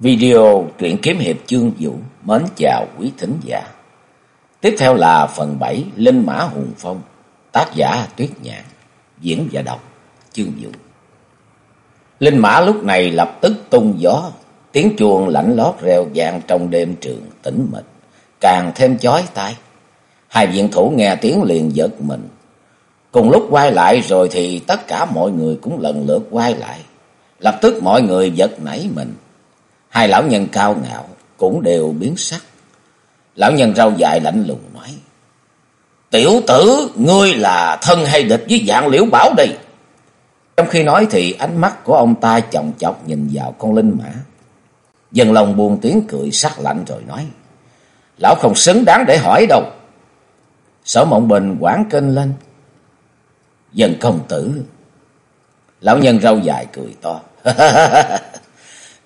Video truyện kiếm hiệp chương vũ mến chào quý thính giả. Tiếp theo là phần 7 Linh Mã Hùng Phong, tác giả Tuyết Nhạn, diễn giả đọc chương vũ. Linh Mã lúc này lập tức tung gió, tiếng chuông lạnh lót reo vang trong đêm trường tĩnh mịch, càng thêm chói tai. Hai viện thủ nghe tiếng liền giật mình. Cùng lúc quay lại rồi thì tất cả mọi người cũng lần lượt quay lại. Lập tức mọi người giật nảy mình Hai lão nhân cao ngạo cũng đều biến sắc. Lão nhân râu dài lạnh lùng nói. Tiểu tử, ngươi là thân hay địch với dạng liễu bảo đây. Trong khi nói thì ánh mắt của ông ta chồng chọc nhìn vào con linh mã. Dân lòng buồn tiếng cười sắc lạnh rồi nói. Lão không xứng đáng để hỏi đâu. Sở mộng bình quảng kênh lên. Dân công tử. Lão nhân râu dài cười to.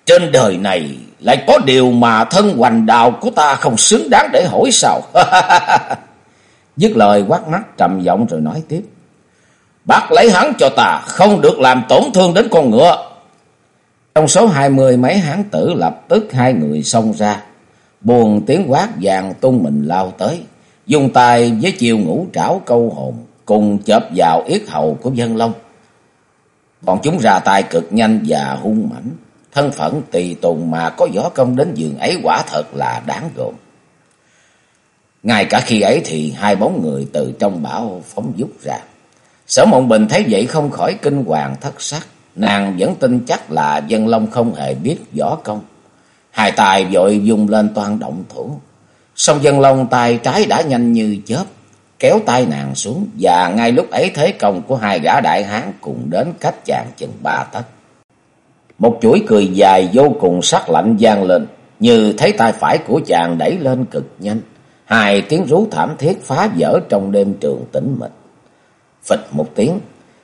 Trên đời này lại có điều mà thân hoành đạo của ta không xứng đáng để hỏi sao. Dứt lời quát mắt trầm giọng rồi nói tiếp. Bắt lấy hắn cho ta, không được làm tổn thương đến con ngựa. Trong số hai mươi mấy hán tử lập tức hai người xông ra. Buồn tiếng quát vàng tung mình lao tới. Dùng tay với chiều ngũ trảo câu hồn cùng chớp vào yết hầu của dân long. Bọn chúng ra tay cực nhanh và hung mãnh thân phận tùy tùng mà có võ công đến giường ấy quả thật là đáng gồm. Ngay cả khi ấy thì hai bóng người từ trong bão phóng dút ra. Sở Mộng Bình thấy vậy không khỏi kinh hoàng thất sắc. Nàng vẫn tin chắc là dân long không hề biết võ công. Hai tài vội dùng lên toàn động thủ. Song dân long tay trái đã nhanh như chớp. Kéo tay nàng xuống. Và ngay lúc ấy thế công của hai gã đại hán cùng đến cách chàng chừng ba tấc. Một chuỗi cười dài vô cùng sắc lạnh gian lên, như thấy tay phải của chàng đẩy lên cực nhanh. Hai tiếng rú thảm thiết phá vỡ trong đêm trường tĩnh mịch. Phịch một tiếng,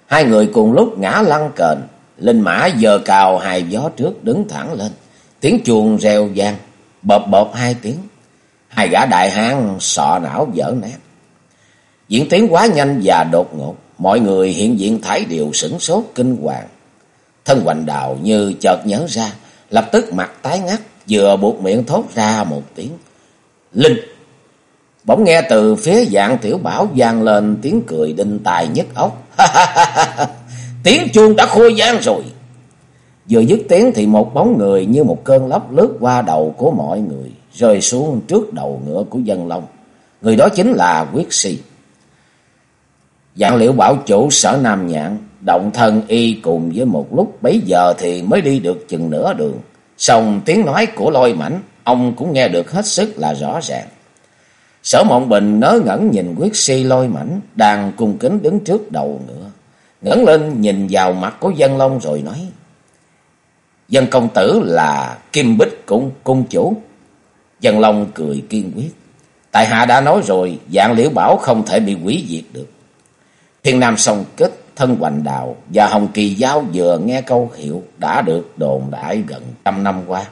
hai người cùng lúc ngã lăn cền, linh mã giờ cào hai gió trước đứng thẳng lên. Tiếng chuồng reo vang, bộp bộp hai tiếng. Hai gã đại hán sọ não vỡ nát. Diễn tiến quá nhanh và đột ngột, mọi người hiện diện thái đều sửng sốt kinh hoàng. Thân hoành đào như chợt nhớ ra, lập tức mặt tái ngắt, vừa buộc miệng thốt ra một tiếng. Linh! Bỗng nghe từ phía dạng tiểu bảo vang lên tiếng cười đinh tài nhất ốc. tiếng chuông đã khôi gian rồi. Vừa dứt tiếng thì một bóng người như một cơn lốc lướt qua đầu của mọi người, rơi xuống trước đầu ngựa của dân long. Người đó chính là Quyết Si. Dạng liệu bảo chủ sở Nam Nhạn Động thân y cùng với một lúc bấy giờ thì mới đi được chừng nửa đường. Xong tiếng nói của lôi mảnh, ông cũng nghe được hết sức là rõ ràng. Sở mộng bình ngớ ngẩn nhìn quyết si lôi mảnh, đang cung kính đứng trước đầu ngựa. ngẩng lên nhìn vào mặt của dân long rồi nói. Dân công tử là Kim Bích Cung, cung chủ. Dân long cười kiên quyết. Tại hạ đã nói rồi, dạng liễu bảo không thể bị quỷ diệt được. Thiên Nam song kích thân hoành đào và Hồng Kỳ giáo vừa nghe câu hiệu đã được đồn đại gần trăm năm qua.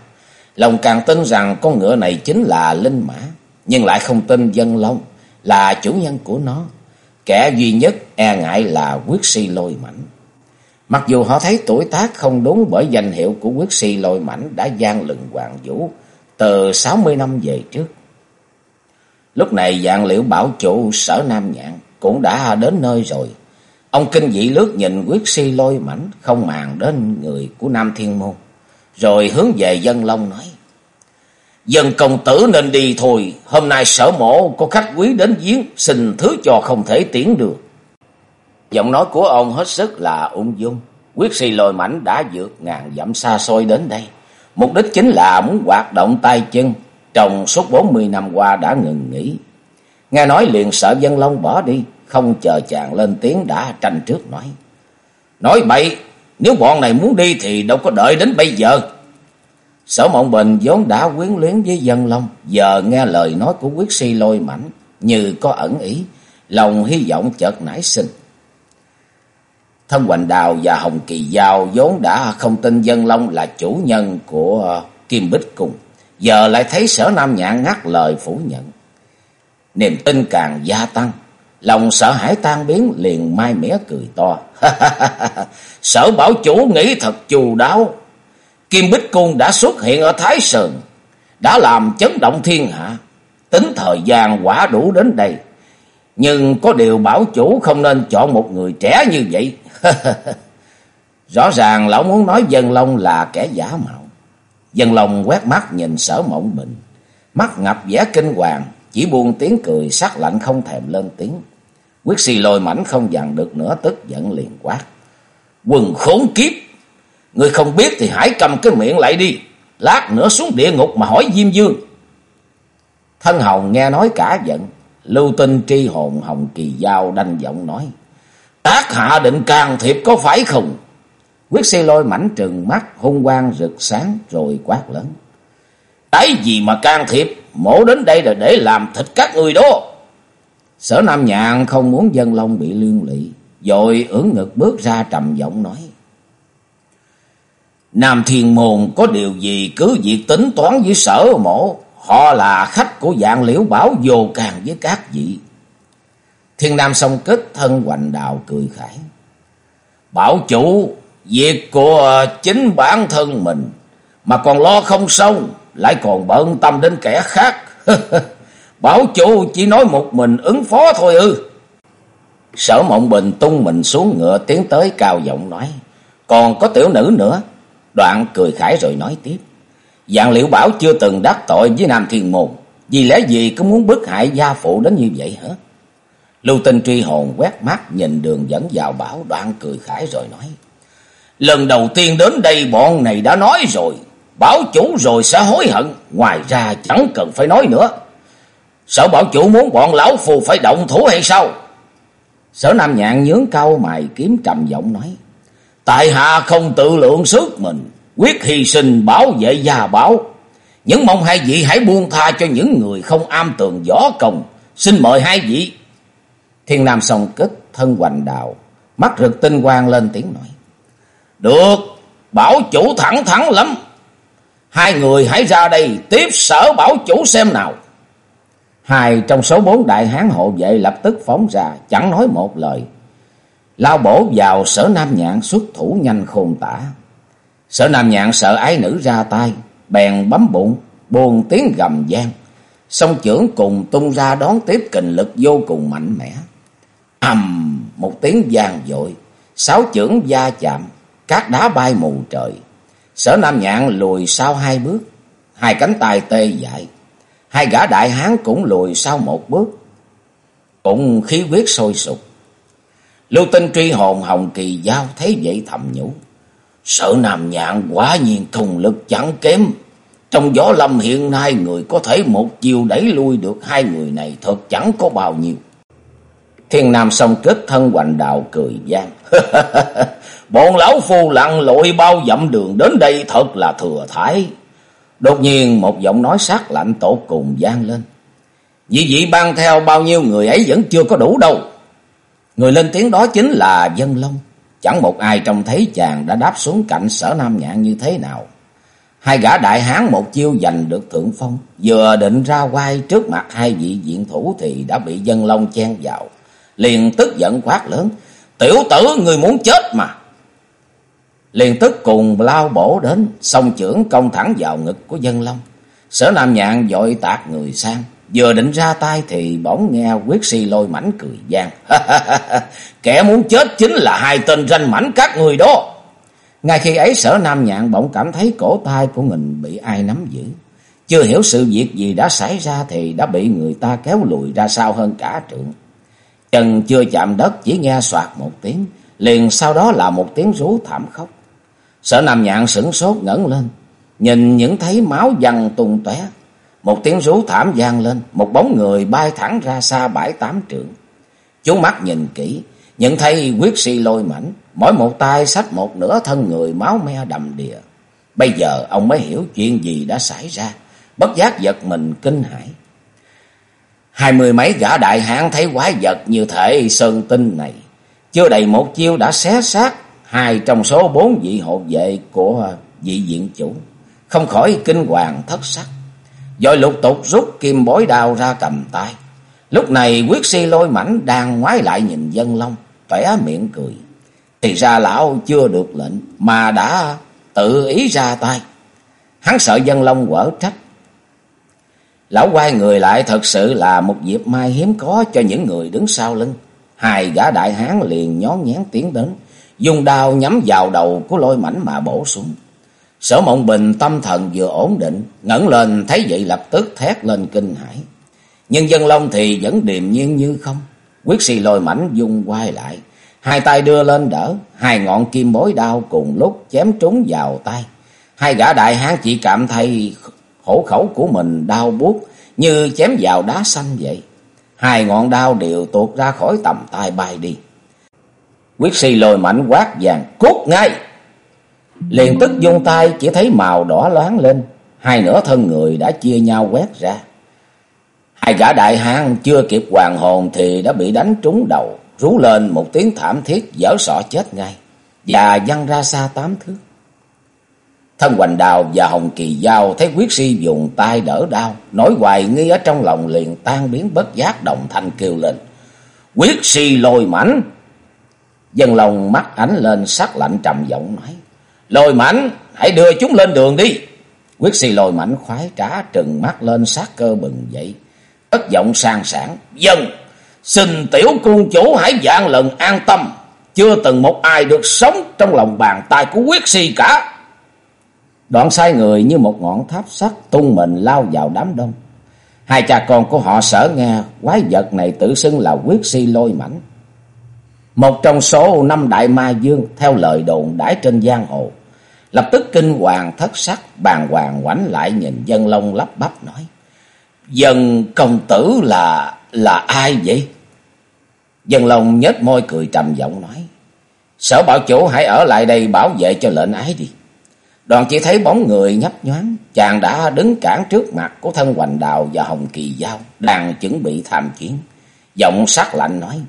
Lòng càng tin rằng con ngựa này chính là linh mã, nhưng lại không tin dân long là chủ nhân của nó. Kẻ duy nhất e ngại là quyết si lôi mảnh. Mặc dù họ thấy tuổi tác không đúng bởi danh hiệu của quyết si lôi mảnh đã gian lừng hoàng vũ từ sáu mươi năm về trước. Lúc này dạng liệu bảo chủ sở Nam Nhạn cũng đã đến nơi rồi. Ông kinh dị lướt nhìn quyết si lôi mảnh, không màng đến người của Nam Thiên Môn. Rồi hướng về dân long nói. Dân công tử nên đi thôi, hôm nay sở mộ có khách quý đến giếng, xin thứ cho không thể tiến được. Giọng nói của ông hết sức là ung dung. Quyết si lôi mảnh đã vượt ngàn dặm xa xôi đến đây. Mục đích chính là muốn hoạt động tay chân, trong suốt bốn mươi năm qua đã ngừng nghỉ. Nghe nói liền sợ dân long bỏ đi, không chờ chàng lên tiếng đã tranh trước nói. Nói bậy, nếu bọn này muốn đi thì đâu có đợi đến bây giờ. Sở Mộng Bình vốn đã quyến luyến với dân long, giờ nghe lời nói của quyết si lôi mảnh, như có ẩn ý, lòng hy vọng chợt nảy sinh. Thân Hoành Đào và Hồng Kỳ Giao vốn đã không tin dân long là chủ nhân của Kim Bích Cung, giờ lại thấy sở Nam Nhạn ngắt lời phủ nhận. Niềm tin càng gia tăng, Lòng sợ hãi tan biến liền mai mẻ cười to. Sở bảo chủ nghĩ thật chu đáo. Kim Bích Cung đã xuất hiện ở Thái Sơn, đã làm chấn động thiên hạ. Tính thời gian quả đủ đến đây. Nhưng có điều bảo chủ không nên chọn một người trẻ như vậy. Rõ ràng lão muốn nói Dân Long là kẻ giả mạo. Dân Long quét mắt nhìn sở mộng bình. Mắt ngập vẻ kinh hoàng, chỉ buông tiếng cười sắc lạnh không thèm lên tiếng. Quyết si lôi mảnh không dằn được nữa, tức giận liền quát. Quần khốn kiếp! Người không biết thì hãy cầm cái miệng lại đi. Lát nữa xuống địa ngục mà hỏi Diêm Dương. Thân hồng nghe nói cả giận. Lưu tinh tri hồn hồng kỳ giao đanh giọng nói. Tác hạ định can thiệp có phải không? Quyết si lôi mảnh trừng mắt, hung quang rực sáng rồi quát lớn. Cái gì mà can thiệp? Mổ đến đây là để làm thịt các người đó. Sở Nam Nhạn không muốn dân long bị liên lụy. Rồi ưỡn ngực bước ra trầm giọng nói. Nam Thiên Môn có điều gì cứ việc tính toán với sở mổ. Họ là khách của dạng liễu bảo vô càng với các vị. Thiên Nam song kết thân hoành đào cười khải. Bảo chủ, việc của chính bản thân mình mà còn lo không xong, lại còn bận tâm đến kẻ khác. Bảo chủ chỉ nói một mình ứng phó thôi ư. Sở mộng bình tung mình xuống ngựa tiến tới cao giọng nói. Còn có tiểu nữ nữa. Đoạn cười khải rồi nói tiếp. Dạng liệu bảo chưa từng đắc tội với Nam Thiên Môn. Vì lẽ gì cứ muốn bức hại gia phụ đến như vậy hả? Lưu tinh truy hồn quét mắt nhìn đường dẫn vào bảo, đoạn cười khải rồi nói. Lần đầu tiên đến đây bọn này đã nói rồi. Bảo chủ rồi sẽ hối hận. Ngoài ra chẳng cần phải nói nữa. Sở bảo chủ muốn bọn lão phù phải động thủ hay sao? Sở Nam Nhạn nhướng cau mày kiếm trầm giọng nói. Tại hạ không tự lượng sức mình, quyết hy sinh bảo vệ gia bảo. Những mong hai vị hãy buông tha cho những người không am tường võ công. Xin mời hai vị. Thiên Nam song kết thân hoành đạo, mắt rực tinh quang lên tiếng nói. Được, bảo chủ thẳng thắn lắm. Hai người hãy ra đây tiếp sở bảo chủ xem nào. Hai trong số bốn đại hán hộ vệ lập tức phóng ra, chẳng nói một lời. Lao bổ vào sở nam nhạn xuất thủ nhanh khôn tả. Sở nam nhạn sợ ái nữ ra tay, bèn bấm bụng, buồn tiếng gầm gian. Song trưởng cùng tung ra đón tiếp kình lực vô cùng mạnh mẽ. ầm một tiếng vang dội, sáu trưởng va chạm, các đá bay mù trời. Sở nam nhạn lùi sau hai bước, hai cánh tay tê dại. Hai gã đại hán cũng lùi sau một bước. Cũng khí huyết sôi sục. Lưu tinh truy hồn hồng kỳ giao thấy vậy thầm nhủ. Sợ nam nhạn quả nhiên thùng lực chẳng kém. Trong gió lâm hiện nay người có thể một chiều đẩy lui được hai người này thật chẳng có bao nhiêu. Thiên Nam song kết thân hoành đạo cười gian. Bọn lão phu lặn lội bao dặm đường đến đây thật là thừa thái. Đột nhiên một giọng nói sắc lạnh tổ cùng gian lên. Vì vị ban theo bao nhiêu người ấy vẫn chưa có đủ đâu. Người lên tiếng đó chính là Dân Long. Chẳng một ai trông thấy chàng đã đáp xuống cạnh sở Nam Nhạn như thế nào. Hai gã đại hán một chiêu giành được thượng phong. Vừa định ra quay trước mặt hai vị diện thủ thì đã bị Dân Long chen vào. Liền tức giận quát lớn. Tiểu tử, người muốn chết mà liền tức cùng lao bổ đến, song trưởng công thẳng vào ngực của dân long. Sở Nam Nhạn dội tạc người sang, vừa định ra tay thì bỗng nghe quyết si lôi mảnh cười gian. Kẻ muốn chết chính là hai tên ranh mảnh các người đó. Ngay khi ấy sở Nam Nhạn bỗng cảm thấy cổ tay của mình bị ai nắm giữ. Chưa hiểu sự việc gì đã xảy ra thì đã bị người ta kéo lùi ra sau hơn cả trượng. Chân chưa chạm đất chỉ nghe soạt một tiếng, liền sau đó là một tiếng rú thảm khóc. Sở Nam Nhạn sửng sốt ngẩng lên, nhìn những thấy máu văng tung tóe. Một tiếng rú thảm vang lên, một bóng người bay thẳng ra xa bãi tám trượng. Chú mắt nhìn kỹ, nhận thấy quyết si lôi mảnh, mỗi một tay xách một nửa thân người máu me đầm đìa. Bây giờ ông mới hiểu chuyện gì đã xảy ra, bất giác giật mình kinh hãi. Hai mươi mấy gã đại hán thấy quái vật như thể sơn tinh này, chưa đầy một chiêu đã xé xác hai trong số bốn vị hộ vệ của vị diện chủ, không khỏi kinh hoàng thất sắc. Rồi lục tục rút kim bối đao ra cầm tay. Lúc này quyết si lôi mảnh đang ngoái lại nhìn dân long, tỏa miệng cười. Thì ra lão chưa được lệnh mà đã tự ý ra tay. Hắn sợ dân long quở trách. Lão quay người lại thật sự là một dịp mai hiếm có cho những người đứng sau lưng. Hai gã đại hán liền nhón nhén tiến đến, dùng đao nhắm vào đầu của lôi mảnh mà bổ xuống. Sở mộng bình tâm thần vừa ổn định, ngẩng lên thấy vậy lập tức thét lên kinh hãi. Nhưng dân long thì vẫn điềm nhiên như không. Quyết si lôi mảnh dung quay lại, hai tay đưa lên đỡ, hai ngọn kim bối đao cùng lúc chém trúng vào tay. Hai gã đại hán chỉ cảm thấy hổ khẩu của mình đau buốt như chém vào đá xanh vậy. Hai ngọn đao đều tuột ra khỏi tầm tay bay đi. Quyết si lôi mạnh quát vàng cút ngay. Liền tức dung tay chỉ thấy màu đỏ loáng lên. Hai nửa thân người đã chia nhau quét ra. Hai gã đại hang chưa kịp hoàng hồn thì đã bị đánh trúng đầu. Rú lên một tiếng thảm thiết dở sọ chết ngay. Và văng ra xa tám thước. Thân Hoành Đào và Hồng Kỳ Giao thấy quyết si dùng tay đỡ đau, nỗi hoài nghi ở trong lòng liền tan biến bất giác động thanh kêu lên. Quyết si lôi mảnh! Dân lòng mắt ánh lên sắc lạnh trầm giọng nói. Lôi mảnh, hãy đưa chúng lên đường đi. Quyết si lôi mảnh khoái trả trừng mắt lên sát cơ bừng dậy. Cất giọng sang sảng. Dân, xin tiểu cung chủ hãy dạng lần an tâm. Chưa từng một ai được sống trong lòng bàn tay của quyết si cả. Đoạn sai người như một ngọn tháp sắt tung mình lao vào đám đông. Hai cha con của họ sở nghe quái vật này tự xưng là quyết si lôi mảnh. Một trong số năm đại ma dương theo lời đồn đãi trên giang hồ. Lập tức kinh hoàng thất sắc bàn hoàng ngoảnh lại nhìn dân lông lắp bắp nói. Dân công tử là là ai vậy? Dân lông nhếch môi cười trầm giọng nói. Sở bảo chủ hãy ở lại đây bảo vệ cho lệnh ái đi. Đoàn chỉ thấy bóng người nhấp nhoáng, chàng đã đứng cản trước mặt của thân hoành đào và hồng kỳ giao, đang chuẩn bị tham chiến. Giọng sắc lạnh nói,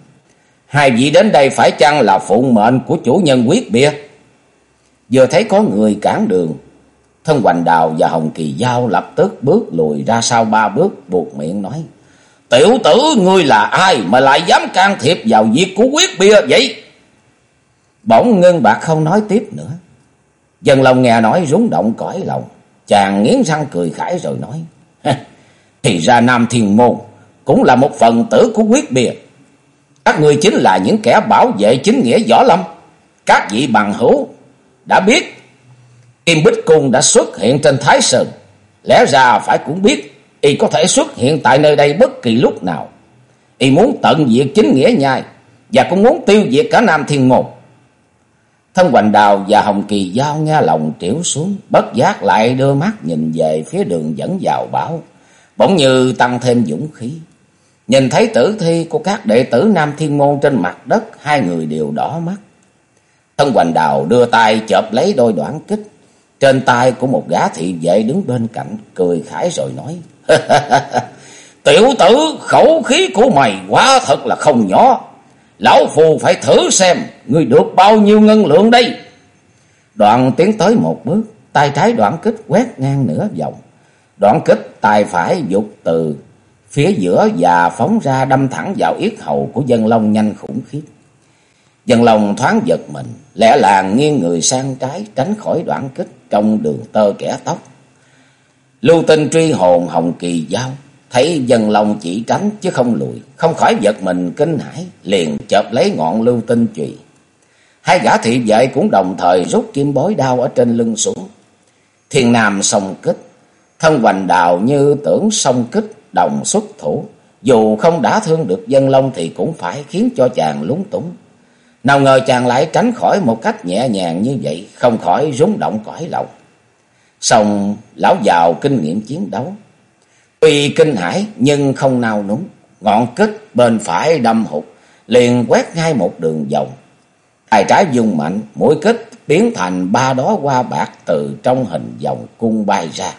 hai vị đến đây phải chăng là phụng mệnh của chủ nhân quyết bia? Vừa thấy có người cản đường, thân hoành đào và hồng kỳ giao lập tức bước lùi ra sau ba bước buộc miệng nói, Tiểu tử ngươi là ai mà lại dám can thiệp vào việc của quyết bia vậy? Bỗng ngưng bạc không nói tiếp nữa. Dân lòng nghe nói rúng động cõi lòng. Chàng nghiến răng cười khải rồi nói. Thì ra Nam Thiên Môn cũng là một phần tử của quyết biệt. Các người chính là những kẻ bảo vệ chính nghĩa võ lâm. Các vị bằng hữu đã biết Kim Bích Cung đã xuất hiện trên Thái Sơn. Lẽ ra phải cũng biết y có thể xuất hiện tại nơi đây bất kỳ lúc nào. Y muốn tận diệt chính nghĩa nhai và cũng muốn tiêu diệt cả Nam Thiên Môn. Thân Hoành Đào và Hồng Kỳ Giao nghe lòng triểu xuống, bất giác lại đưa mắt nhìn về phía đường dẫn vào bảo, bỗng như tăng thêm dũng khí. Nhìn thấy tử thi của các đệ tử Nam Thiên Môn trên mặt đất, hai người đều đỏ mắt. Thân Hoành Đào đưa tay chộp lấy đôi đoạn kích, trên tay của một gã thị vệ đứng bên cạnh, cười khải rồi nói, Tiểu tử, khẩu khí của mày quá thật là không nhỏ. Lão phù phải thử xem Người được bao nhiêu ngân lượng đây Đoạn tiến tới một bước Tay trái đoạn kích quét ngang nửa vòng Đoạn kích tay phải dục từ Phía giữa và phóng ra đâm thẳng vào yết hầu của dân long nhanh khủng khiếp Dân long thoáng giật mình Lẽ là nghiêng người sang trái Tránh khỏi đoạn kích trong đường tơ kẻ tóc Lưu tinh truy hồn hồng kỳ giao Thấy dân long chỉ tránh chứ không lùi, không khỏi giật mình kinh hãi, liền chợp lấy ngọn lưu tinh chùy. Hai gã thị vệ cũng đồng thời rút kim bối đao ở trên lưng xuống. Thiên Nam song kích, thân hoành đào như tưởng song kích đồng xuất thủ. Dù không đã thương được dân long thì cũng phải khiến cho chàng lúng túng. Nào ngờ chàng lại tránh khỏi một cách nhẹ nhàng như vậy, không khỏi rúng động cõi lòng. Xong lão giàu kinh nghiệm chiến đấu, Tuy kinh hãi nhưng không nao núng, ngọn kích bên phải đâm hụt, liền quét ngay một đường vòng. Tay trái dùng mạnh, mũi kích biến thành ba đó hoa bạc từ trong hình vòng cung bay ra,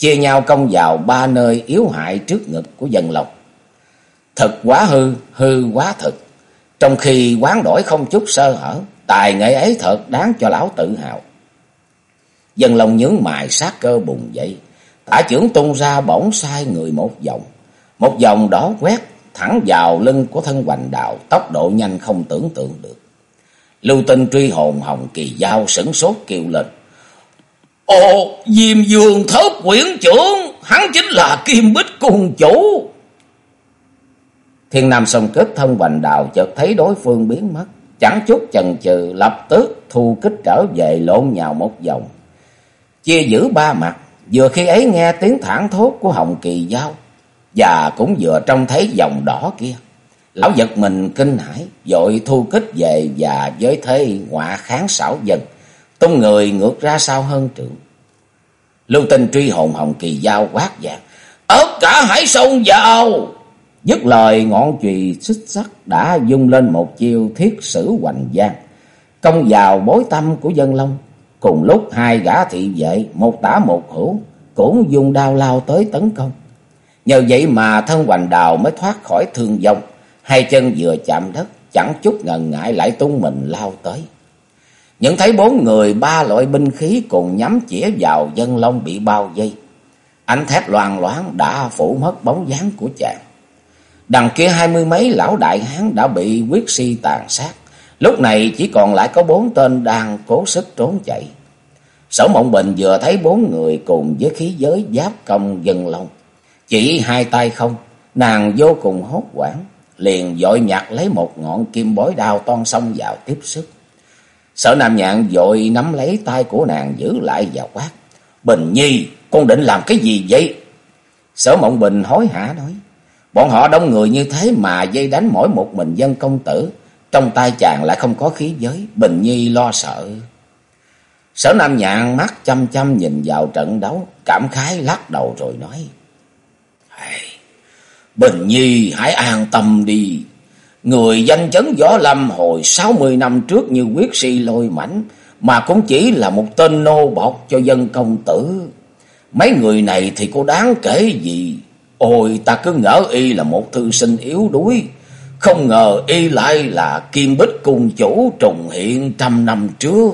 chia nhau công vào ba nơi yếu hại trước ngực của dân lộc. Thật quá hư, hư quá thực, trong khi quán đổi không chút sơ hở, tài nghệ ấy thật đáng cho lão tự hào. Dân lòng nhướng mài sát cơ bùng dậy, Tả trưởng tung ra bỗng sai người một vòng. Một vòng đó quét thẳng vào lưng của thân hoành đạo, tốc độ nhanh không tưởng tượng được. Lưu tinh truy hồn hồng kỳ giao sửng sốt kêu lên. Ồ, Diêm Dương thất quyển trưởng, hắn chính là Kim Bích Cung Chủ. Thiên Nam song kết thân hoành đào chợt thấy đối phương biến mất. Chẳng chút chần chừ lập tức thu kích trở về lộn nhào một vòng. Chia giữ ba mặt, vừa khi ấy nghe tiếng thẳng thốt của Hồng Kỳ Giao. Và cũng vừa trông thấy dòng đỏ kia. Lão giật mình kinh hãi, dội thu kích về và với thế ngọa kháng xảo dần, tung người ngược ra sau hơn trượng. Lưu tinh truy hồn Hồng Kỳ Giao quát dạng. tất cả hãy xông vào! Dứt lời ngọn chùy xích sắt đã dung lên một chiêu thiết sử hoành giang, công vào bối tâm của dân long. Cùng lúc hai gã thị vệ, một tả một hữu, cũng dùng đao lao tới tấn công. Nhờ vậy mà thân hoành đào mới thoát khỏi thương vong, hai chân vừa chạm đất, chẳng chút ngần ngại lại tung mình lao tới. Nhận thấy bốn người ba loại binh khí cùng nhắm chĩa vào dân long bị bao vây. Ánh thép loàn loáng đã phủ mất bóng dáng của chàng. Đằng kia hai mươi mấy lão đại hán đã bị quyết si tàn sát. Lúc này chỉ còn lại có bốn tên đang cố sức trốn chạy. Sở Mộng Bình vừa thấy bốn người cùng với khí giới giáp công dân long. Chỉ hai tay không, nàng vô cùng hốt quảng, liền dội nhặt lấy một ngọn kim bối đao toan xông vào tiếp sức. Sở Nam Nhạn vội nắm lấy tay của nàng giữ lại và quát. Bình Nhi, con định làm cái gì vậy? Sở Mộng Bình hối hả nói. Bọn họ đông người như thế mà dây đánh mỗi một mình dân công tử. Trong tay chàng lại không có khí giới. Bình Nhi lo sợ. Sở Nam Nhạn mắt chăm chăm nhìn vào trận đấu. Cảm khái lắc đầu rồi nói. Bình Nhi hãy an tâm đi. Người danh chấn võ lâm hồi sáu mươi năm trước như quyết si lôi mảnh. Mà cũng chỉ là một tên nô bọc cho dân công tử. Mấy người này thì có đáng kể gì. Ôi, ta cứ ngỡ y là một thư sinh yếu đuối. Không ngờ y lại là kim bích cung chủ trùng hiện trăm năm trước.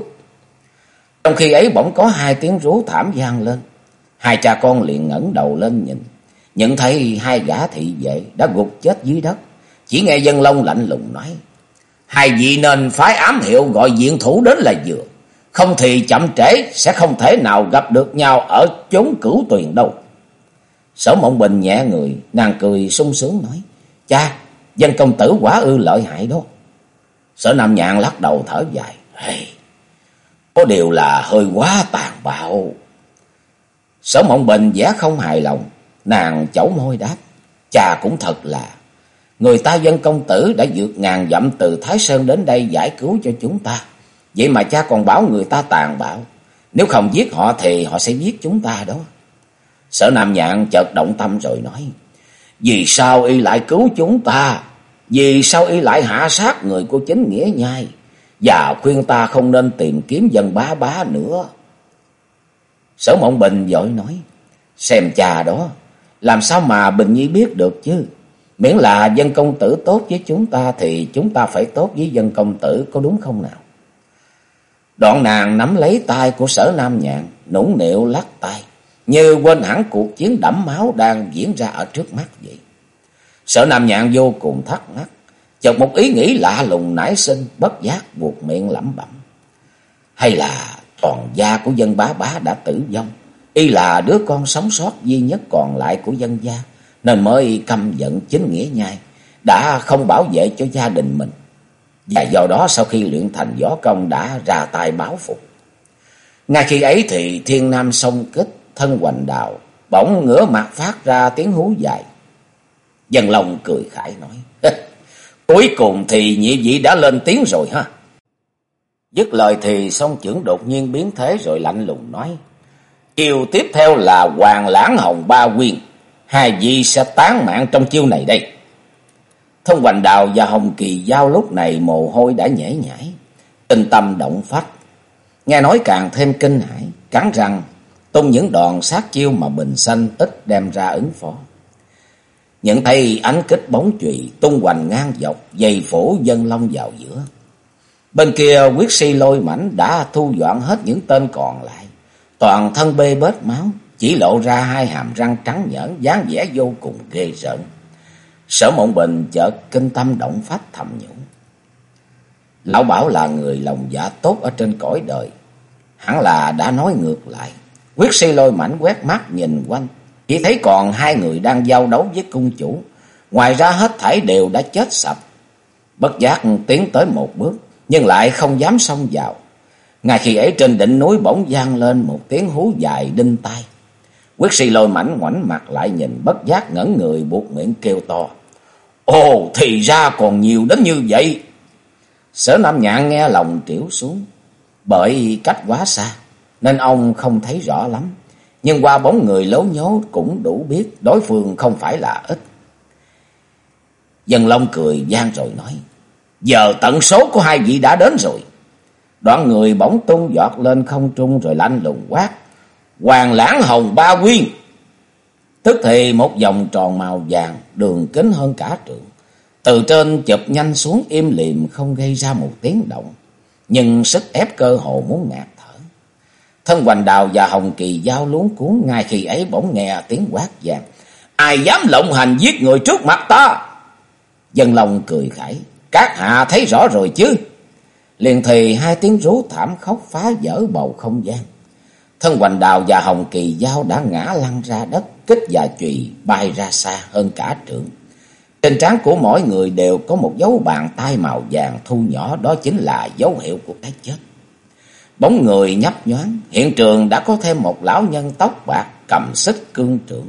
Trong khi ấy bỗng có hai tiếng rú thảm vang lên. Hai cha con liền ngẩng đầu lên nhìn. Nhận thấy hai gã thị vệ đã gục chết dưới đất. Chỉ nghe dân long lạnh lùng nói. Hai vị nên phái ám hiệu gọi diện thủ đến là vừa. Không thì chậm trễ sẽ không thể nào gặp được nhau ở chốn cửu tuyền đâu. Sở mộng bình nhẹ người, nàng cười sung sướng nói. Cha, dân công tử quả ư lợi hại đó. Sở nam nhạn lắc đầu thở dài. Hey, có điều là hơi quá tàn bạo. Sở mộng bình vẻ không hài lòng. Nàng chẩu môi đáp. Cha cũng thật là. Người ta dân công tử đã vượt ngàn dặm từ Thái Sơn đến đây giải cứu cho chúng ta. Vậy mà cha còn bảo người ta tàn bạo. Nếu không giết họ thì họ sẽ giết chúng ta đó. Sở Nam Nhạn chợt động tâm rồi nói. Vì sao y lại cứu chúng ta? Vì sao y lại hạ sát người của chính nghĩa nhai? Và khuyên ta không nên tìm kiếm dân bá bá nữa. Sở Mộng Bình vội nói. Xem cha đó. Làm sao mà Bình Nhi biết được chứ? Miễn là dân công tử tốt với chúng ta thì chúng ta phải tốt với dân công tử có đúng không nào? Đoạn nàng nắm lấy tay của sở nam nhạn, nũng nịu lắc tay, như quên hẳn cuộc chiến đẫm máu đang diễn ra ở trước mắt vậy. Sở nam nhạn vô cùng thắc mắc, chợt một ý nghĩ lạ lùng nảy sinh, bất giác buộc miệng lẩm bẩm. Hay là toàn gia của dân bá bá đã tử vong, y là đứa con sống sót duy nhất còn lại của dân gia, nên mới căm giận chính nghĩa nhai, đã không bảo vệ cho gia đình mình. Và do đó sau khi luyện thành võ công đã ra tay báo phục. Ngay khi ấy thì thiên nam sông kích thân hoành đạo, bỗng ngửa mặt phát ra tiếng hú dài. Dân lòng cười khải nói, cuối cùng thì nhị vị đã lên tiếng rồi ha. Dứt lời thì song trưởng đột nhiên biến thế rồi lạnh lùng nói, Chiều tiếp theo là Hoàng Lãng Hồng Ba Quyên, hai vị sẽ tán mạng trong chiêu này đây. Thông Hoành Đào và Hồng Kỳ Giao lúc này mồ hôi đã nhảy nhảy, tinh tâm động phách. Nghe nói càng thêm kinh hãi, cắn răng, tung những đòn sát chiêu mà Bình Xanh ít đem ra ứng phó. Nhận thấy ánh kích bóng chùy tung hoành ngang dọc, dày phổ dân long vào giữa. Bên kia quyết si lôi mảnh đã thu dọn hết những tên còn lại. Toàn thân bê bết máu, chỉ lộ ra hai hàm răng trắng nhẫn, dáng vẻ vô cùng ghê rợn. Sở mộng bình chợt kinh tâm động phách thầm nhũng. Lão Bảo là người lòng dạ tốt ở trên cõi đời. Hẳn là đã nói ngược lại. Quyết si lôi mảnh quét mắt nhìn quanh, chỉ thấy còn hai người đang giao đấu với cung chủ. Ngoài ra hết thảy đều đã chết sập. Bất giác tiến tới một bước, nhưng lại không dám xông vào. Ngay khi ấy trên đỉnh núi bỗng vang lên một tiếng hú dài đinh tai. Quyết si lôi mảnh ngoảnh mặt lại nhìn bất giác ngẩn người buộc miệng kêu to. Ồ, thì ra còn nhiều đến như vậy. Sở Nam Nhạn nghe lòng triểu xuống. Bởi cách quá xa, nên ông không thấy rõ lắm. Nhưng qua bóng người lố nhố cũng đủ biết đối phương không phải là ít. Dân Long cười gian rồi nói. Giờ tận số của hai vị đã đến rồi. Đoạn người bỗng tung giọt lên không trung rồi lạnh lùng quát. Hoàng lãng hồng ba quyên. Tức thì một vòng tròn màu vàng, đường kính hơn cả trường. Từ trên chụp nhanh xuống im lìm, không gây ra một tiếng động. Nhưng sức ép cơ hồ muốn ngạt thở. Thân Hoành Đào và Hồng Kỳ giao luống cuốn, ngay khi ấy bỗng nghe tiếng quát vàng. Ai dám lộng hành giết người trước mặt ta? Dân lòng cười khải. Các hạ thấy rõ rồi chứ? Liền thì hai tiếng rú thảm khóc phá vỡ bầu không gian. Thân Hoành Đào và Hồng Kỳ Giao đã ngã lăn ra đất, kích và chùy bay ra xa hơn cả trượng. Trên trán của mỗi người đều có một dấu bàn tay màu vàng thu nhỏ, đó chính là dấu hiệu của cái chết. Bóng người nhấp nhoáng, hiện trường đã có thêm một lão nhân tóc bạc cầm xích cương trượng.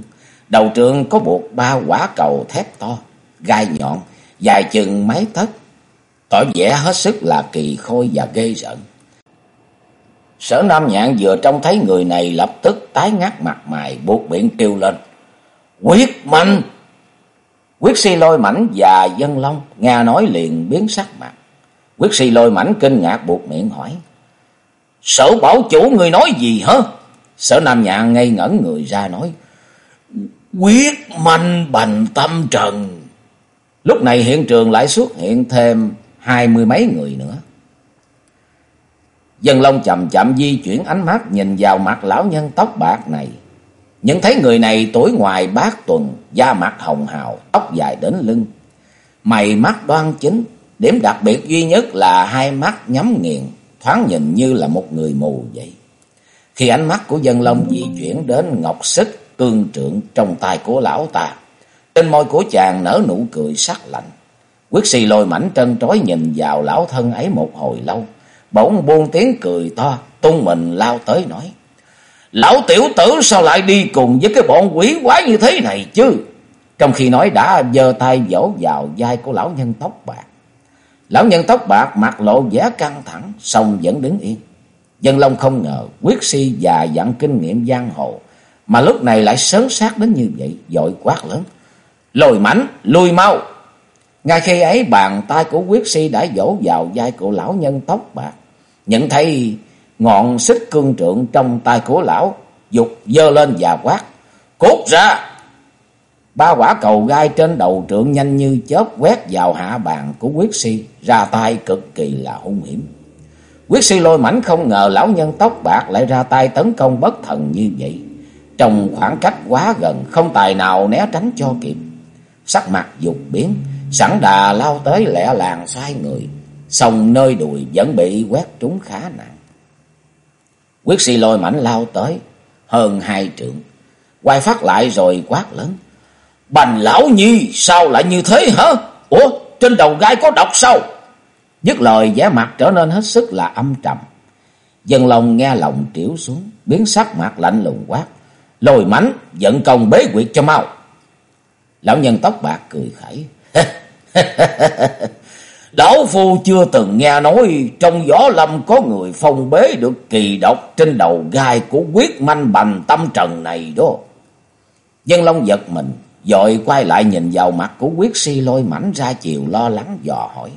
Đầu trượng có buộc ba quả cầu thép to, gai nhọn, dài chừng mấy tấc, tỏ vẻ hết sức là kỳ khôi và ghê rợn. Sở Nam Nhạn vừa trông thấy người này lập tức tái ngắt mặt mày, buộc miệng kêu lên. Quyết mạnh! Quyết si lôi mảnh và dân long nghe nói liền biến sắc mặt. Quyết si lôi mảnh kinh ngạc buộc miệng hỏi. Sở bảo chủ người nói gì hả? Sở Nam Nhạn ngây ngẩn người ra nói. Quyết manh bành tâm trần. Lúc này hiện trường lại xuất hiện thêm hai mươi mấy người nữa. Dân Long chậm chậm di chuyển ánh mắt nhìn vào mặt lão nhân tóc bạc này. Nhận thấy người này tuổi ngoài bát tuần, da mặt hồng hào, tóc dài đến lưng. Mày mắt đoan chính, điểm đặc biệt duy nhất là hai mắt nhắm nghiền, thoáng nhìn như là một người mù vậy. Khi ánh mắt của dân long di chuyển đến ngọc xích cương trượng trong tay của lão ta, trên môi của chàng nở nụ cười sắc lạnh. Quyết si lôi mảnh trân trói nhìn vào lão thân ấy một hồi lâu, bỗng buông tiếng cười to, tung mình lao tới nói. Lão tiểu tử sao lại đi cùng với cái bọn quỷ quái như thế này chứ? Trong khi nói đã giơ tay vỗ vào vai của lão nhân tóc bạc. Lão nhân tóc bạc mặt lộ vẻ căng thẳng, song vẫn đứng yên. Dân Long không ngờ quyết si và dặn kinh nghiệm giang hồ, mà lúc này lại sớm sát đến như vậy, dội quát lớn. Lồi mảnh, lùi mau! Ngay khi ấy bàn tay của quyết si đã vỗ vào vai của lão nhân tóc bạc. Nhận thấy ngọn xích cương trượng trong tay của lão, dục dơ lên và quát. Cút ra! Ba quả cầu gai trên đầu trượng nhanh như chớp quét vào hạ bàn của quyết si, ra tay cực kỳ là hung hiểm. Quyết si lôi mảnh không ngờ lão nhân tóc bạc lại ra tay tấn công bất thần như vậy. Trong khoảng cách quá gần, không tài nào né tránh cho kịp. Sắc mặt dục biến, sẵn đà lao tới lẹ làng xoay người, xong nơi đùi vẫn bị quét trúng khá nặng. Quyết si lôi mảnh lao tới, hơn hai trượng, quay phát lại rồi quát lớn. Bành lão nhi, sao lại như thế hả? Ủa, trên đầu gai có độc sao? Dứt lời vẻ mặt trở nên hết sức là âm trầm. Dân lòng nghe lòng triểu xuống, biến sắc mặt lạnh lùng quát. Lôi mảnh, giận công bế quyệt cho mau. Lão nhân tóc bạc cười khẩy. Lão Phu chưa từng nghe nói trong gió lâm có người phong bế được kỳ độc trên đầu gai của quyết manh bành tâm trần này đó. Dân Long giật mình, dội quay lại nhìn vào mặt của quyết si lôi mảnh ra chiều lo lắng dò hỏi.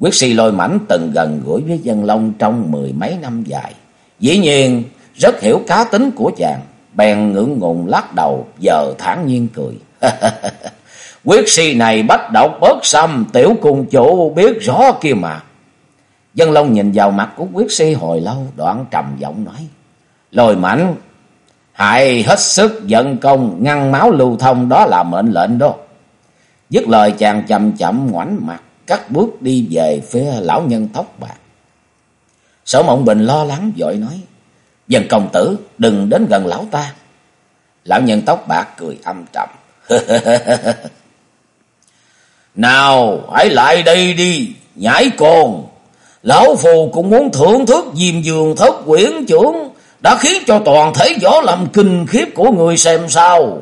Quyết si lôi mảnh từng gần gũi với dân Long trong mười mấy năm dài. Dĩ nhiên rất hiểu cá tính của chàng, bèn ngưỡng ngùng lắc đầu, giờ thản nhiên cười. Quyết si này bách độc bớt xâm, tiểu cùng chủ biết rõ kia mà. Dân Long nhìn vào mặt của quyết si hồi lâu, đoạn trầm giọng nói. Lôi mạnh, hại hết sức giận công, ngăn máu lưu thông, đó là mệnh lệnh đó. Dứt lời chàng chậm chậm ngoảnh mặt, cắt bước đi về phía lão nhân tóc bạc. Sở Mộng Bình lo lắng vội nói. Dân công tử, đừng đến gần lão ta. Lão nhân tóc bạc cười âm trầm. Nào, hãy lại đây đi, nhảy con. Lão phù cũng muốn thưởng thức diêm dương thất quyển trưởng, đã khiến cho toàn thế võ làm kinh khiếp của người xem sao.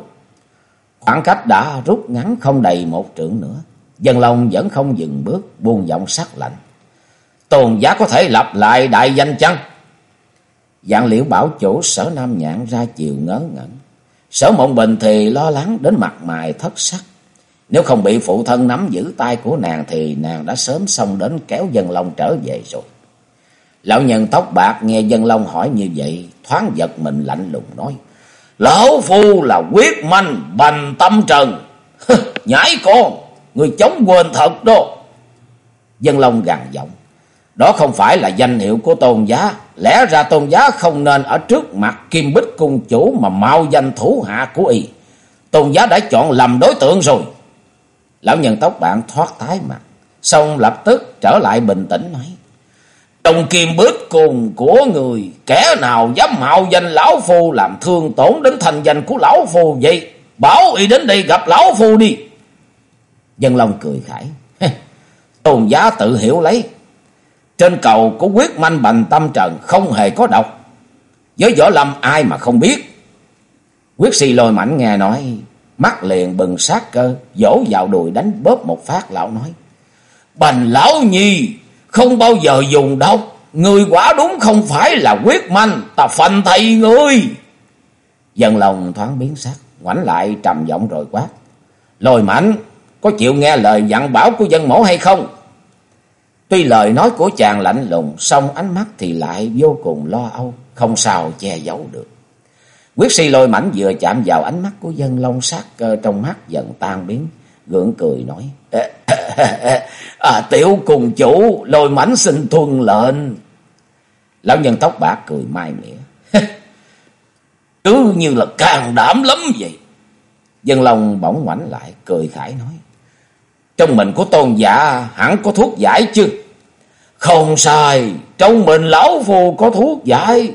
Khoảng cách đã rút ngắn không đầy một trượng nữa. Dân lòng vẫn không dừng bước, buông giọng sắc lạnh. Tôn giá có thể lặp lại đại danh chăng? Dạng liễu bảo chủ sở Nam Nhạn ra chiều ngớ ngẩn. Sở Mộng Bình thì lo lắng đến mặt mày thất sắc. Nếu không bị phụ thân nắm giữ tay của nàng thì nàng đã sớm xong đến kéo dân long trở về rồi. Lão nhân tóc bạc nghe dân long hỏi như vậy, thoáng giật mình lạnh lùng nói. Lão phu là quyết manh bành tâm trần. Nhãi con, người chống quên thật đó. Dân long gằn giọng. Đó không phải là danh hiệu của tôn giá. Lẽ ra tôn giá không nên ở trước mặt kim bích cung chủ mà mau danh thủ hạ của y. Tôn giá đã chọn lầm đối tượng rồi. Lão nhân tóc bạn thoát tái mặt. Xong lập tức trở lại bình tĩnh nói. đồng kim bước cùng của người, kẻ nào dám mạo danh lão phu làm thương tổn đến thành danh của lão phu vậy? Bảo y đến đây gặp lão phu đi. Dân Long cười khải. Tôn giá tự hiểu lấy. Trên cầu có quyết manh bành tâm trần không hề có độc. Với võ lâm ai mà không biết. Quyết si lôi mảnh nghe nói. Mắt liền bừng sát cơ. Dỗ vào đùi đánh bóp một phát lão nói. Bành lão nhi không bao giờ dùng độc. Người quả đúng không phải là quyết manh. Ta phanh thầy ngươi. Dân lòng thoáng biến sắc. Ngoảnh lại trầm giọng rồi quát. Lôi mảnh. Có chịu nghe lời dặn bảo của dân mẫu hay không? Tuy lời nói của chàng lạnh lùng, song ánh mắt thì lại vô cùng lo âu, không sao che giấu được. Quyết si lôi mảnh vừa chạm vào ánh mắt của dân long sát cơ trong mắt dần tan biến, gượng cười nói. à, tiểu cùng chủ, lôi mảnh xin thuần lệnh. Lão nhân tóc bạc cười mai mỉa. Cứ như là càng đảm lắm vậy. Dân long bỗng ngoảnh lại, cười khải nói. Trong mình của tôn giả hẳn có thuốc giải chứ. Không sai, trong mình lão phù có thuốc giải.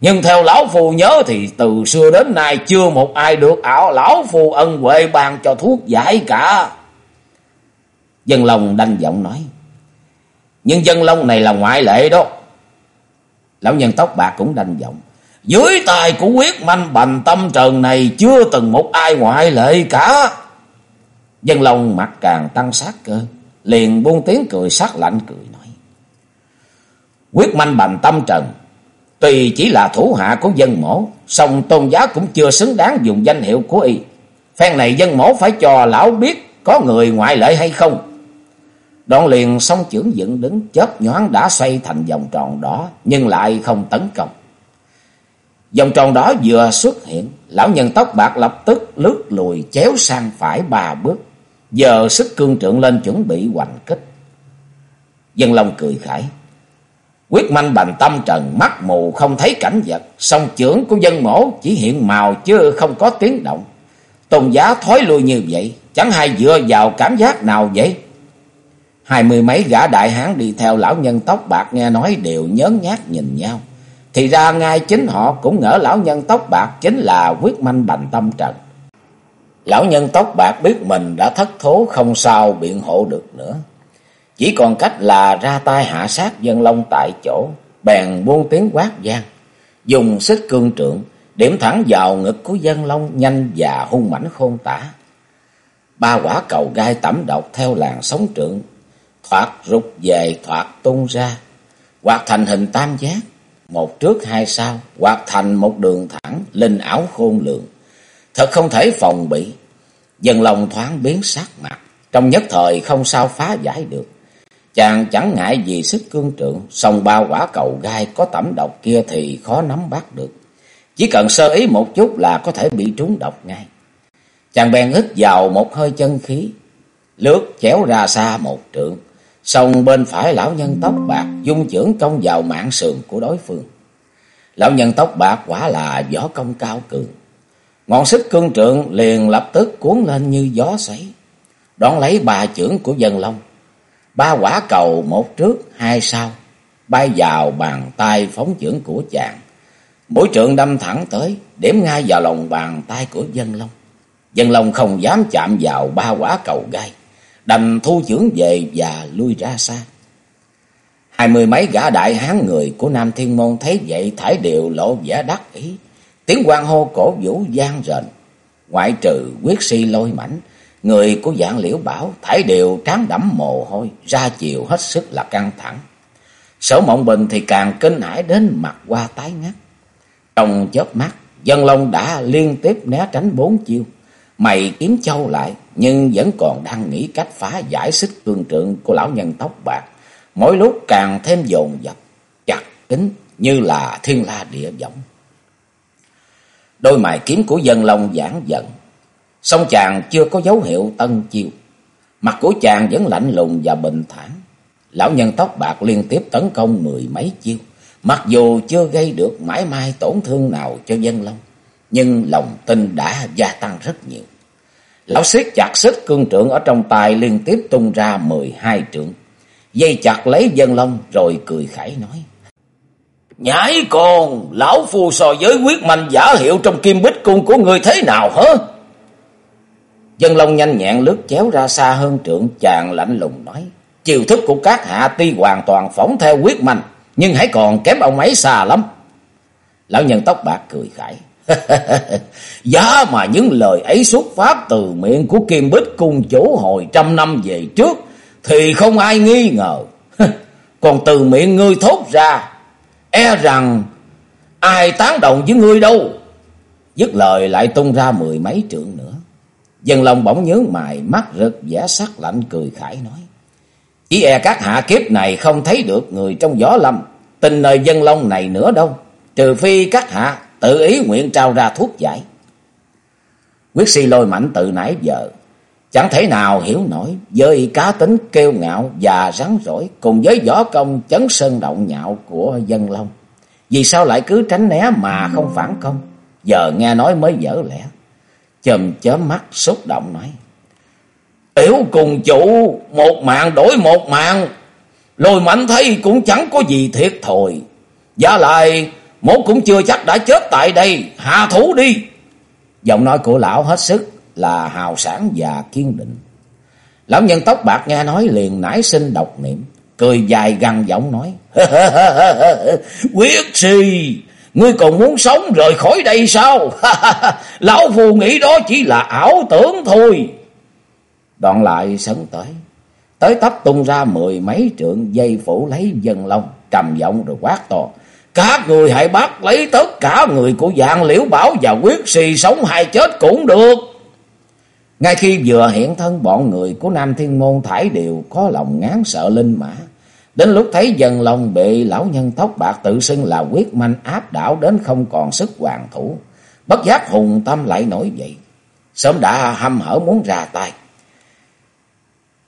Nhưng theo lão phù nhớ thì từ xưa đến nay chưa một ai được ảo lão phù ân huệ ban cho thuốc giải cả. Dân Long đanh giọng nói. Nhưng dân Long này là ngoại lệ đó. Lão nhân tóc bạc cũng đanh giọng. Dưới tài của quyết manh bành tâm trần này chưa từng một ai ngoại lệ cả. Dân Long mặt càng tăng sát cơ. Liền buông tiếng cười sắc lạnh cười nói. Quyết manh bành tâm trần. Tuy chỉ là thủ hạ của dân mổ. song tôn giá cũng chưa xứng đáng dùng danh hiệu của y. Phen này dân mổ phải cho lão biết có người ngoại lệ hay không. Đoạn liền song trưởng dựng đứng chớp nhoáng đã xoay thành vòng tròn đó, Nhưng lại không tấn công. Vòng tròn đó vừa xuất hiện. Lão nhân tóc bạc lập tức lướt lùi chéo sang phải ba bước. Giờ sức cương trượng lên chuẩn bị hoành kích. Dân Long cười khải. Quyết manh bành tâm trần mắt mù không thấy cảnh vật. Song trưởng của dân mổ chỉ hiện màu chứ không có tiếng động. Tôn giá thói lui như vậy. Chẳng hay dựa vào cảm giác nào vậy. Hai mươi mấy gã đại hán đi theo lão nhân tóc bạc nghe nói đều nhớn nhát nhìn nhau. Thì ra ngay chính họ cũng ngỡ lão nhân tóc bạc chính là quyết manh bành tâm trần. Lão nhân tóc bạc biết mình đã thất thố không sao biện hộ được nữa. Chỉ còn cách là ra tay hạ sát dân long tại chỗ, bèn buông tiếng quát gian, dùng sức cương trượng, điểm thẳng vào ngực của dân long nhanh và hung mãnh khôn tả. Ba quả cầu gai tẩm độc theo làn sóng trượng, thoạt rụt về thoạt tung ra, hoặc thành hình tam giác, một trước hai sau, hoặc thành một đường thẳng, linh ảo khôn lượng. Thật không thể phòng bị, dân long thoáng biến sắc mặt, trong nhất thời không sao phá giải được. Chàng chẳng ngại gì sức cương trượng, song ba quả cầu gai có tẩm độc kia thì khó nắm bắt được. Chỉ cần sơ ý một chút là có thể bị trúng độc ngay. Chàng bèn hít vào một hơi chân khí, lướt chéo ra xa một trượng. Song bên phải lão nhân tóc bạc dung chưởng công vào mạng sườn của đối phương. Lão nhân tóc bạc quả là võ công cao cường. Ngọn sức cương trượng liền lập tức cuốn lên như gió xoáy. Đón lấy bà chưởng của dân long Ba quả cầu một trước hai sau, bay vào bàn tay phóng chưởng của chàng. Mũi trượng đâm thẳng tới, điểm ngay vào lòng bàn tay của dân long. Dân long không dám chạm vào ba quả cầu gai, đành thu chưởng về và lui ra xa. Hai mươi mấy gã đại hán người của Nam Thiên Môn thấy vậy thải điệu lộ vẻ đắc ý. Tiếng quan hô cổ vũ gian rền. Ngoại trừ quyết si lôi mảnh, người của dạng liễu bảo thải đều tráng đẫm mồ hôi, ra chiều hết sức là căng thẳng. Sở mộng bình thì càng kinh hãi đến mặt qua tái ngắt. Trong chớp mắt, dân long đã liên tiếp né tránh bốn chiêu. Mày kiếm châu lại, nhưng vẫn còn đang nghĩ cách phá giải xích cương trượng của lão nhân tóc bạc mỗi lúc càng thêm dồn dập, chặt kín như là thiên la địa võng. Đôi mày kiếm của dân long giãn giận, song chàng chưa có dấu hiệu tân chiêu. Mặt của chàng vẫn lạnh lùng và bình thản. Lão nhân tóc bạc liên tiếp tấn công mười mấy chiêu, mặc dù chưa gây được mãi mai tổn thương nào cho dân long, nhưng lòng tin đã gia tăng rất nhiều. Lão siết chặt sức cương trượng ở trong tay liên tiếp tung ra mười hai trượng dây chặt lấy dân long rồi cười khẩy nói. Nhãi con, lão phu so với quyết manh giả hiệu trong kim bích cung của người thế nào hả? Dân long nhanh nhẹn lướt chéo ra xa hơn trượng chàng lạnh lùng nói. Chiều thức của các hạ tuy hoàn toàn phóng theo quyết manh, nhưng hãy còn kém ông ấy xa lắm. Lão nhân tóc bạc cười khải. Giá mà những lời ấy xuất phát từ miệng của Kim Bích cung chủ hồi trăm năm về trước thì không ai nghi ngờ. Còn từ miệng ngươi thốt ra, e rằng ai tán đồng với ngươi đâu. Dứt lời lại tung ra mười mấy trượng nữa. Dân lòng bỗng nhớ mày, mắt rực vẻ sắc lạnh cười khải nói. Chỉ e các hạ kiếp này không thấy được người trong gió lâm, tình nơi dân long này nữa đâu. Trừ phi các hạ tự ý nguyện trao ra thuốc giải. Quyết si lôi mạnh từ nãy giờ Chẳng thể nào hiểu nổi với cá tính kêu ngạo và rắn rỗi cùng với võ công chấn sơn động nhạo của dân long. Vì sao lại cứ tránh né mà không phản công? Giờ nghe nói mới dở lẽ. Chầm chớm mắt xúc động nói. Tiểu cùng chủ một mạng đổi một mạng. Lôi mạnh thấy cũng chẳng có gì thiệt thòi. Giả lại mốt cũng chưa chắc đã chết tại đây. Hạ thủ đi. Giọng nói của lão hết sức là hào sản và kiên định. Lão nhân tóc bạc nghe nói liền nảy sinh độc niệm, cười dài gằn giọng nói. Quyết si, ngươi còn muốn sống rời khỏi đây sao? Lão phù nghĩ đó chỉ là ảo tưởng thôi. Đoạn lại sấn tới, tới tấp tung ra mười mấy trượng dây phủ lấy dân long, trầm giọng rồi quát to. Các người hãy bắt lấy tất cả người của dạng liễu bảo và quyết si sống hay chết cũng được. Ngay khi vừa hiện thân bọn người của Nam Thiên Môn thải đều có lòng ngán sợ linh mã. Đến lúc thấy dần lòng bị lão nhân tóc bạc tự xưng là quyết manh áp đảo đến không còn sức hoàng thủ. Bất giác hùng tâm lại nổi dậy. Sớm đã hâm hở muốn ra tay.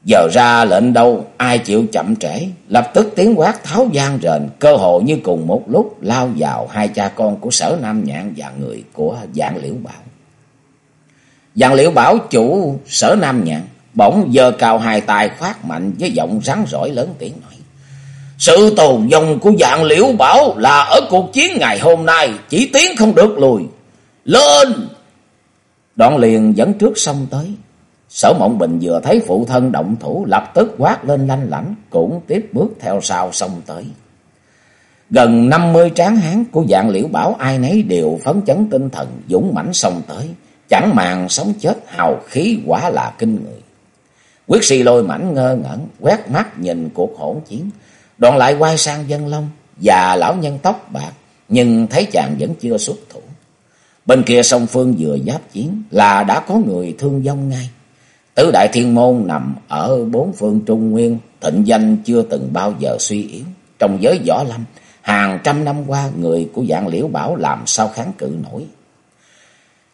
Giờ ra lệnh đâu, ai chịu chậm trễ, lập tức tiếng quát tháo gian rền, cơ hội như cùng một lúc lao vào hai cha con của sở Nam Nhạn và người của dạng liễu bảo. Dạng liễu bảo chủ sở nam nhạn, bỗng giờ cao hai tay khoát mạnh với giọng rắn rỏi lớn tiếng nói. Sự tồn vong của dạng liễu bảo là ở cuộc chiến ngày hôm nay, chỉ tiến không được lùi. Lên! Đoạn liền dẫn trước sông tới. Sở mộng bình vừa thấy phụ thân động thủ lập tức quát lên lanh lãnh, cũng tiếp bước theo sau sông tới. Gần năm mươi tráng hán của dạng liễu bảo ai nấy đều phấn chấn tinh thần, dũng mãnh sông tới chẳng màng sống chết hào khí quả là kinh người. Quyết si lôi mảnh ngơ ngẩn, quét mắt nhìn cuộc hỗn chiến, đoạn lại quay sang dân long và lão nhân tóc bạc, nhưng thấy chàng vẫn chưa xuất thủ. Bên kia sông phương vừa giáp chiến là đã có người thương vong ngay. Tứ đại thiên môn nằm ở bốn phương trung nguyên, thịnh danh chưa từng bao giờ suy yếu. Trong giới võ lâm, hàng trăm năm qua người của dạng liễu bảo làm sao kháng cự nổi.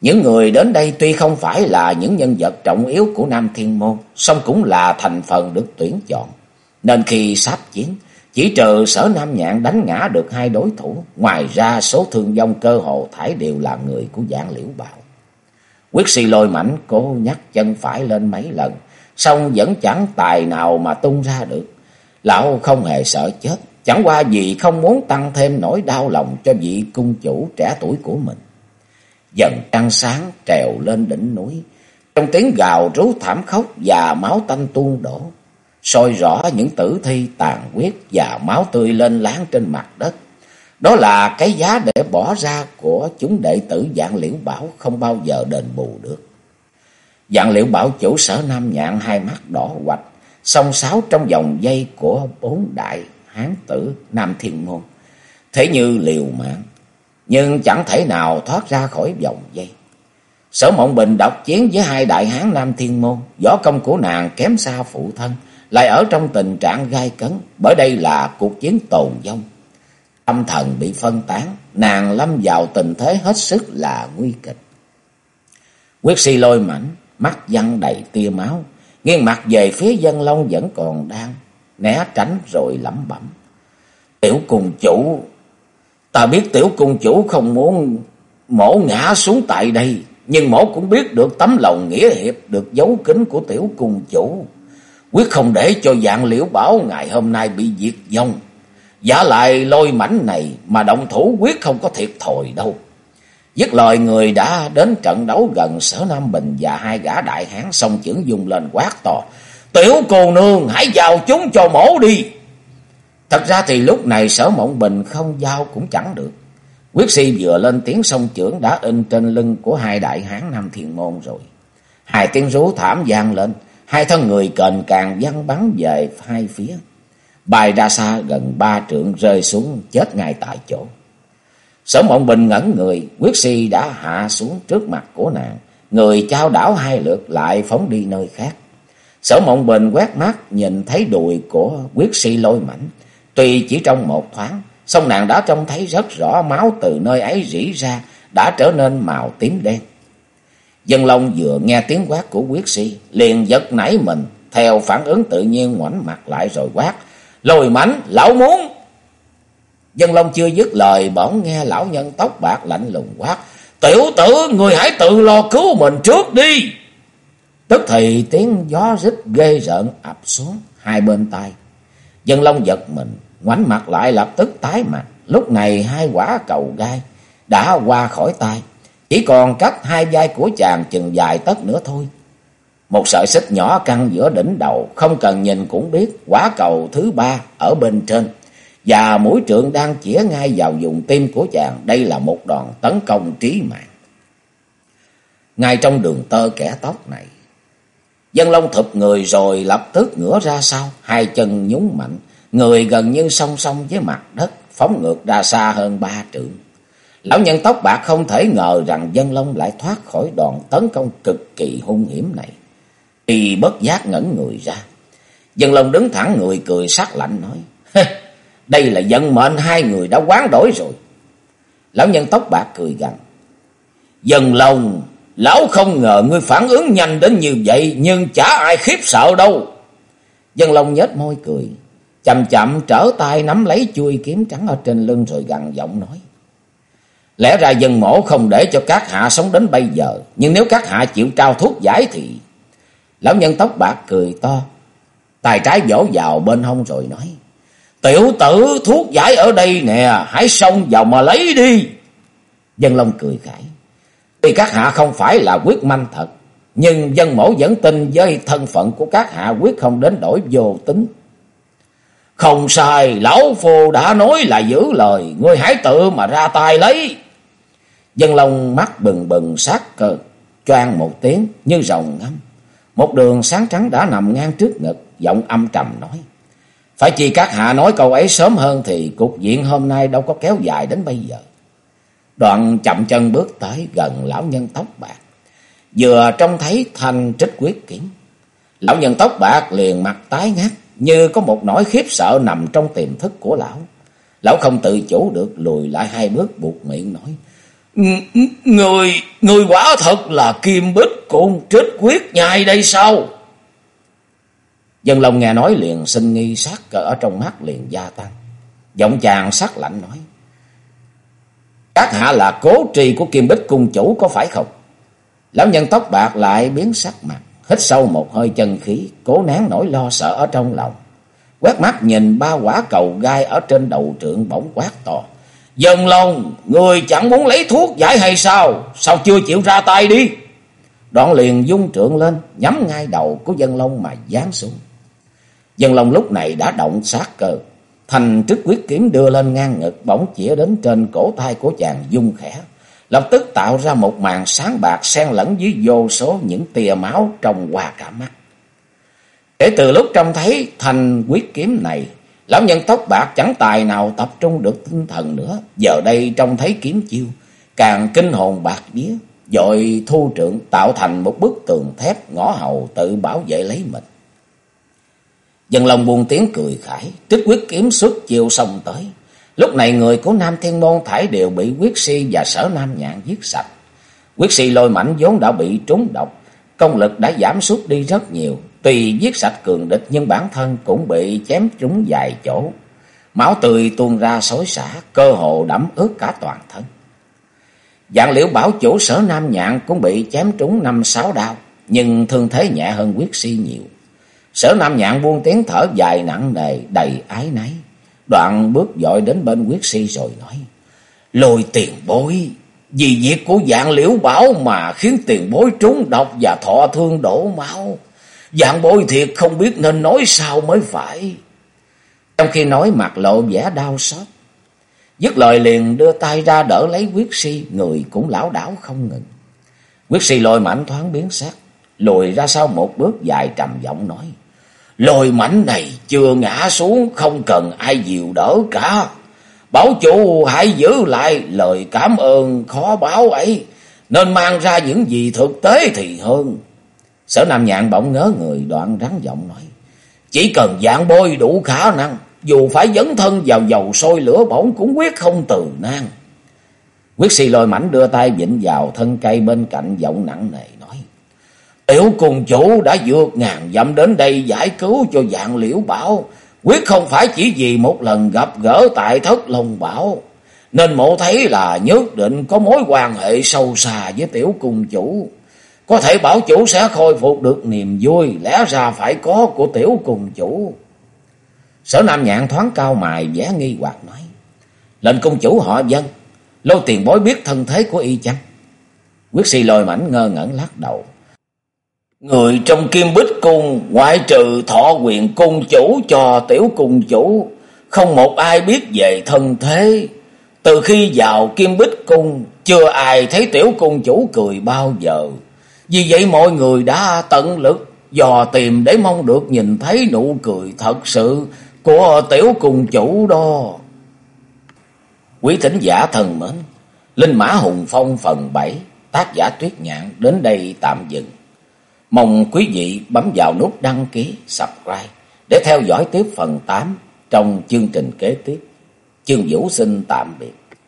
Những người đến đây tuy không phải là những nhân vật trọng yếu của Nam Thiên Môn, song cũng là thành phần được tuyển chọn. Nên khi sắp chiến, chỉ trừ sở Nam Nhạn đánh ngã được hai đối thủ, ngoài ra số thương vong cơ hồ thải đều là người của dạng liễu bào. Quyết si lôi mảnh cố nhắc chân phải lên mấy lần, song vẫn chẳng tài nào mà tung ra được. Lão không hề sợ chết, Chẳng qua vì không muốn tăng thêm nỗi đau lòng cho vị cung chủ trẻ tuổi của mình. Dần trăng sáng trèo lên đỉnh núi. Trong tiếng gào rú thảm khốc và máu tanh tuôn đổ soi rõ những tử thi tàn huyết và máu tươi lên láng trên mặt đất. Đó là cái giá để bỏ ra của chúng đệ tử dạng liễu bảo không bao giờ đền bù được. Dạng liễu bảo chủ sở nam nhạn hai mắt đỏ hoạch, song sáo trong vòng dây của bốn đại hán tử Nam Thiên Môn. Thế như liều mạng, nhưng chẳng thể nào thoát ra khỏi vòng dây. Sở Mộng Bình độc chiến với hai đại hán Nam Thiên Môn, võ công của nàng kém xa phụ thân, lại ở trong tình trạng gai cấn, bởi đây là cuộc chiến tồn vong. Tâm thần bị phân tán, nàng lâm vào tình thế hết sức là nguy kịch. Quyết si lôi mảnh, mắt văng đầy tia máu, nghiêng mặt về phía dân long vẫn còn đang né tránh rồi lẩm bẩm. Tiểu cung chủ, ta biết tiểu cung chủ không muốn mổ ngã xuống tại đây, nhưng mổ cũng biết được tấm lòng nghĩa hiệp được giấu kín của tiểu cung chủ. Quyết không để cho dạng liễu bảo ngày hôm nay bị diệt vong. Giả lại lôi mảnh này mà động thủ quyết không có thiệt thòi đâu. Dứt lời người đã đến trận đấu gần sở Nam Bình và hai gã đại hán song chưởng dùng lên quát to. Tiểu cô nương hãy giao chúng cho mổ đi. Thật ra thì lúc này sở mộng bình không giao cũng chẳng được. Quyết si vừa lên tiếng song trưởng đã in trên lưng của hai đại hán Nam thiền Môn rồi. Hai tiếng rú thảm gian lên, hai thân người cền càng văng bắn về hai phía. Bài ra xa gần ba trượng rơi xuống chết ngay tại chỗ. Sở mộng bình ngẩn người, quyết si đã hạ xuống trước mặt của nàng. Người trao đảo hai lượt lại phóng đi nơi khác. Sở mộng bình quét mắt nhìn thấy đùi của quyết si lôi mảnh. Tuy chỉ trong một thoáng, song nàng đã trông thấy rất rõ máu từ nơi ấy rỉ ra đã trở nên màu tím đen. Dân Long vừa nghe tiếng quát của quyết si, liền giật nảy mình, theo phản ứng tự nhiên ngoảnh mặt lại rồi quát. lồi mảnh, lão muốn! Dân Long chưa dứt lời, bỗng nghe lão nhân tóc bạc lạnh lùng quát. Tiểu tử, người hãy tự lo cứu mình trước đi! Tức thì tiếng gió rít ghê rợn ập xuống hai bên tai. Dân Long giật mình, ngoảnh mặt lại lập tức tái mặt. Lúc này hai quả cầu gai đã qua khỏi tay, chỉ còn cách hai vai của chàng chừng dài tấc nữa thôi. Một sợi xích nhỏ căng giữa đỉnh đầu, không cần nhìn cũng biết quả cầu thứ ba ở bên trên. Và mũi trượng đang chĩa ngay vào vùng tim của chàng, đây là một đòn tấn công trí mạng. Ngay trong đường tơ kẻ tóc này, Dân Long thụp người rồi lập tức ngửa ra sau, hai chân nhún mạnh, người gần như song song với mặt đất, phóng ngược ra xa hơn ba trượng. Lão nhân tóc bạc không thể ngờ rằng Dân Long lại thoát khỏi đòn tấn công cực kỳ hung hiểm này. Y bất giác ngẩn người ra. Dân Long đứng thẳng người cười sắc lạnh nói, đây là dân mệnh hai người đã quán đổi rồi. Lão nhân tóc bạc cười gằn, Dân Long Lão không ngờ ngươi phản ứng nhanh đến như vậy, nhưng chả ai khiếp sợ đâu. Dân Long nhếch môi cười, chậm chậm trở tay nắm lấy chuôi kiếm trắng ở trên lưng rồi gằn giọng nói. Lẽ ra dân mổ không để cho các hạ sống đến bây giờ, nhưng nếu các hạ chịu trao thuốc giải thì... Lão nhân tóc bạc cười to, tài trái vỗ vào bên hông rồi nói. Tiểu tử thuốc giải ở đây nè, hãy xông vào mà lấy đi. Dân Long cười khải. Tuy các hạ không phải là quyết manh thật, nhưng dân mẫu vẫn tin với thân phận của các hạ quyết không đến đổi vô tính. Không sai, lão phù đã nói là giữ lời, ngươi hãy tự mà ra tay lấy. Dân lông mắt bừng bừng sát cơ, choang một tiếng như rồng ngâm. Một đường sáng trắng đã nằm ngang trước ngực, giọng âm trầm nói. Phải chỉ các hạ nói câu ấy sớm hơn thì cục diện hôm nay đâu có kéo dài đến bây giờ. Đoạn chậm chân bước tới gần lão nhân tóc bạc. Vừa trông thấy thanh trích quyết kiếm. Lão nhân tóc bạc liền mặt tái ngắt. Như có một nỗi khiếp sợ nằm trong tiềm thức của lão. Lão không tự chủ được lùi lại hai bước buộc miệng nói. Người, người quả thật là kim bích cùng trích quyết nhai đây sao? Dân lòng nghe nói liền sinh nghi sát cờ ở trong mắt liền gia tăng. Giọng chàng sắc lạnh nói. Các hạ là cố trì của kim bích cung chủ có phải không? Lão nhân tóc bạc lại biến sắc mặt, hít sâu một hơi chân khí, cố nén nỗi lo sợ ở trong lòng. Quét mắt nhìn ba quả cầu gai ở trên đầu trượng bỗng quát to. Dân Long, người chẳng muốn lấy thuốc giải hay sao? Sao chưa chịu ra tay đi? Đoạn liền dung trượng lên, nhắm ngay đầu của dân Long mà giáng xuống. Dân Long lúc này đã động sát cơ. Thành trức quyết kiếm đưa lên ngang ngực bỗng chĩa đến trên cổ tay của chàng dung khẽ. Lập tức tạo ra một màn sáng bạc xen lẫn với vô số những tia máu trong qua cả mắt. Kể từ lúc trông thấy thành quyết kiếm này, lão nhân tóc bạc chẳng tài nào tập trung được tinh thần nữa. Giờ đây trông thấy kiếm chiêu, càng kinh hồn bạc vía, dội thu trượng tạo thành một bức tường thép ngõ hầu tự bảo vệ lấy mình. Dân lòng buồn tiếng cười khải, trích quyết kiếm xuất chiêu xong tới. Lúc này người của Nam Thiên Môn Thải đều bị quyết si và sở Nam Nhạn giết sạch. Quyết si lôi mảnh vốn đã bị trúng độc, công lực đã giảm sút đi rất nhiều. Tuy giết sạch cường địch nhưng bản thân cũng bị chém trúng vài chỗ. Máu tươi tuôn ra xối xả, cơ hồ đẫm ướt cả toàn thân. Dạng liễu bảo chủ sở Nam Nhạn cũng bị chém trúng năm sáu đao, nhưng thương thế nhẹ hơn quyết si nhiều. Sở Nam Nhạn buông tiếng thở dài nặng nề, đầy ái náy. Đoạn bước dội đến bên quyết si rồi nói. Lôi tiền bối, vì việc của dạng liễu bảo mà khiến tiền bối trúng độc và thọ thương đổ máu. Dạng bội thiệt không biết nên nói sao mới phải. Trong khi nói mặt lộ vẻ đau xót. Dứt lời liền đưa tay ra đỡ lấy quyết si, người cũng lão đảo không ngừng. Quyết si lôi mảnh thoáng biến sắc, lùi ra sau một bước dài trầm giọng nói. Lôi mảnh này chưa ngã xuống không cần ai dìu đỡ cả. Bảo chủ hãy giữ lại lời cảm ơn khó báo ấy. Nên mang ra những gì thực tế thì hơn. Sở Nam Nhạn bỗng ngớ người, đoạn rắn giọng nói. Chỉ cần dạng bôi đủ khả năng. Dù phải dấn thân vào dầu sôi lửa bỏng cũng quyết không từ nan. Quyết si lôi mảnh đưa tay vịnh vào thân cây bên cạnh giọng nặng nề nói. Tiểu cùng chủ đã vượt ngàn dặm đến đây giải cứu cho dạng liễu bảo. Quyết không phải chỉ vì một lần gặp gỡ tại thất long bảo. Nên mộ thấy là nhất định có mối quan hệ sâu xa với tiểu cung chủ. Có thể bảo chủ sẽ khôi phục được niềm vui. Lẽ ra phải có của tiểu cùng chủ. Sở Nam Nhạn thoáng cao mài vẻ nghi hoặc nói. Lệnh công chủ họ dân. Lô tiền bối biết thân thế của y chăng? Quyết si lôi mảnh ngơ ngẩn lắc đầu. Người trong kim bích cung ngoại trừ thọ quyền cung chủ cho tiểu cung chủ. Không một ai biết về thân thế. Từ khi vào kim bích cung, chưa ai thấy tiểu cung chủ cười bao giờ. Vì vậy mọi người đã tận lực dò tìm để mong được nhìn thấy nụ cười thật sự của tiểu cung chủ đó. Quý thính giả thần mến, Linh Mã Hùng Phong phần 7, tác giả Tuyết Nhạn đến đây tạm dừng. Mong quý vị bấm vào nút đăng ký, subscribe để theo dõi tiếp phần 8 trong chương trình kế tiếp. Chương Vũ xin tạm biệt.